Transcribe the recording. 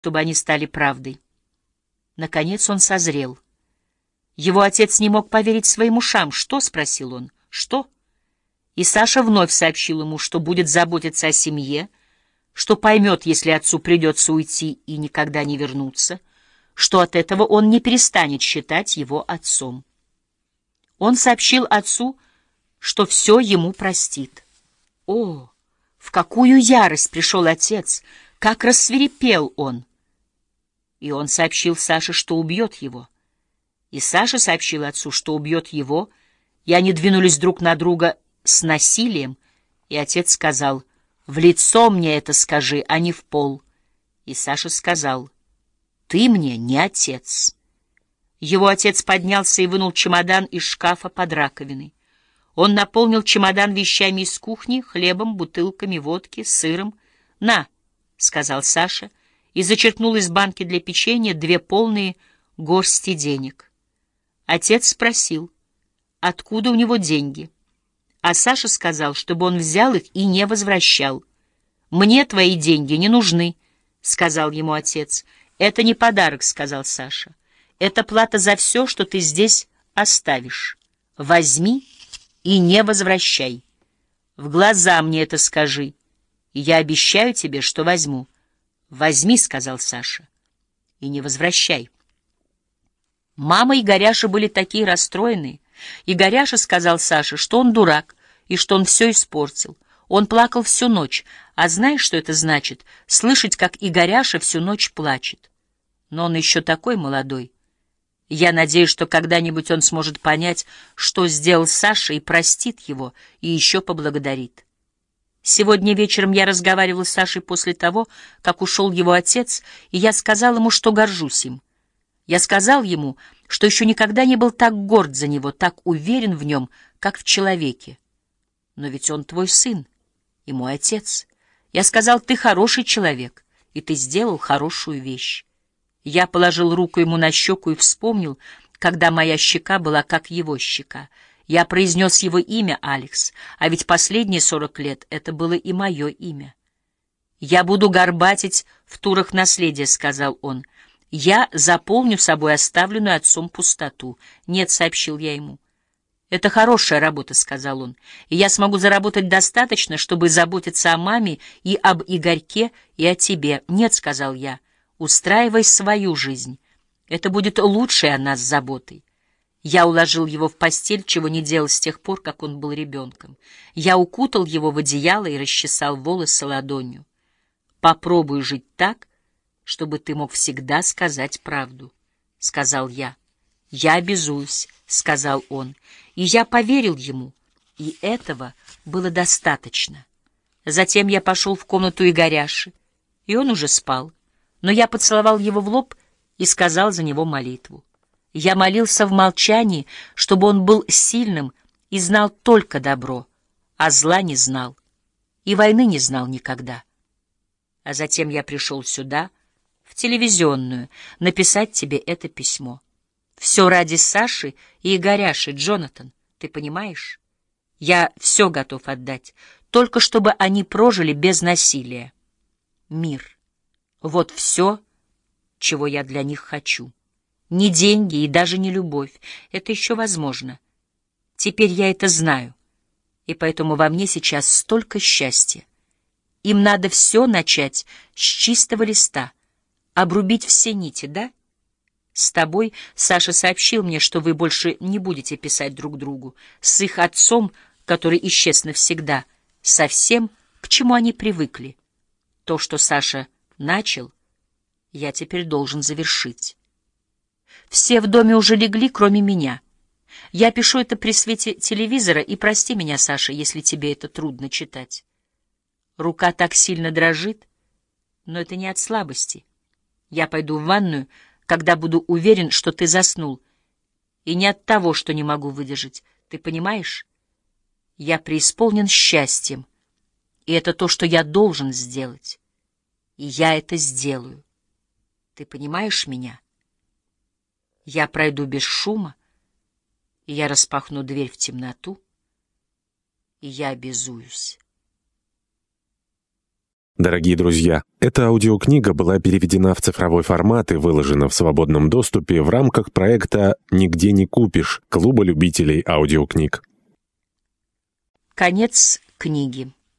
чтобы они стали правдой. Наконец он созрел. Его отец не мог поверить своим ушам. «Что?» — спросил он. «Что?» И Саша вновь сообщил ему, что будет заботиться о семье, что поймет, если отцу придется уйти и никогда не вернуться, что от этого он не перестанет считать его отцом. Он сообщил отцу, что все ему простит. О, в какую ярость пришел отец, как рассверепел он! И он сообщил Саше, что убьет его. И Саша сообщил отцу, что убьет его, и они двинулись друг на друга с насилием, и отец сказал, «В лицо мне это скажи, а не в пол». И Саша сказал, «Ты мне не отец». Его отец поднялся и вынул чемодан из шкафа под раковиной. Он наполнил чемодан вещами из кухни, хлебом, бутылками водки, сыром. «На», — сказал Саша, и зачерпнул из банки для печенья две полные горсти денег. Отец спросил, откуда у него деньги, а Саша сказал, чтобы он взял их и не возвращал. «Мне твои деньги не нужны», — сказал ему отец. «Это не подарок», — сказал Саша. «Это плата за все, что ты здесь оставишь. Возьми и не возвращай. В глаза мне это скажи, я обещаю тебе, что возьму». «Возьми», — сказал Саша, — «и не возвращай». Мама и Горяша были такие расстроенные, и Горяша сказал Саше, что он дурак и что он все испортил. Он плакал всю ночь, а знаешь, что это значит? Слышать, как и Горяша всю ночь плачет. Но он еще такой молодой. Я надеюсь, что когда-нибудь он сможет понять, что сделал Саша, и простит его, и еще поблагодарит. Сегодня вечером я разговаривала с Сашей после того, как ушел его отец, и я сказал ему, что горжусь им. Я сказал ему, что еще никогда не был так горд за него, так уверен в нем, как в человеке. Но ведь он твой сын и мой отец. Я сказал, ты хороший человек, и ты сделал хорошую вещь. Я положил руку ему на щеку и вспомнил, когда моя щека была как его щека — я произнес его имя, Алекс, а ведь последние сорок лет это было и мое имя. «Я буду горбатить в турах наследия», — сказал он. «Я заполню собой оставленную отцом пустоту». «Нет», — сообщил я ему. «Это хорошая работа», — сказал он, «и я смогу заработать достаточно, чтобы заботиться о маме и об Игорьке, и о тебе». «Нет», — сказал я, — «устраивай свою жизнь. Это будет лучшей о нас заботой». Я уложил его в постель, чего не делал с тех пор, как он был ребенком. Я укутал его в одеяло и расчесал волосы ладонью. «Попробуй жить так, чтобы ты мог всегда сказать правду», — сказал я. «Я обязуюсь», — сказал он, и я поверил ему, и этого было достаточно. Затем я пошел в комнату Игоряши, и он уже спал, но я поцеловал его в лоб и сказал за него молитву. Я молился в молчании, чтобы он был сильным и знал только добро, а зла не знал, и войны не знал никогда. А затем я пришел сюда, в телевизионную, написать тебе это письмо. Все ради Саши и Игоряши, Джонатан, ты понимаешь? Я все готов отдать, только чтобы они прожили без насилия. Мир. Вот все, чего я для них хочу. Не деньги и даже не любовь. Это еще возможно. Теперь я это знаю. И поэтому во мне сейчас столько счастья. Им надо все начать с чистого листа, обрубить все нити, да? С тобой Саша сообщил мне, что вы больше не будете писать друг другу. С их отцом, который исчез навсегда, совсем к чему они привыкли. То, что Саша начал, я теперь должен завершить. Все в доме уже легли, кроме меня. Я пишу это при свете телевизора, и прости меня, Саша, если тебе это трудно читать. Рука так сильно дрожит, но это не от слабости. Я пойду в ванную, когда буду уверен, что ты заснул, и не от того, что не могу выдержать. Ты понимаешь? Я преисполнен счастьем, и это то, что я должен сделать. И я это сделаю. Ты понимаешь меня?» Я пройду без шума, и я распахну дверь в темноту, и я обязуюсь. Дорогие друзья, эта аудиокнига была переведена в цифровой формат и выложена в свободном доступе в рамках проекта «Нигде не купишь» Клуба любителей аудиокниг. Конец книги.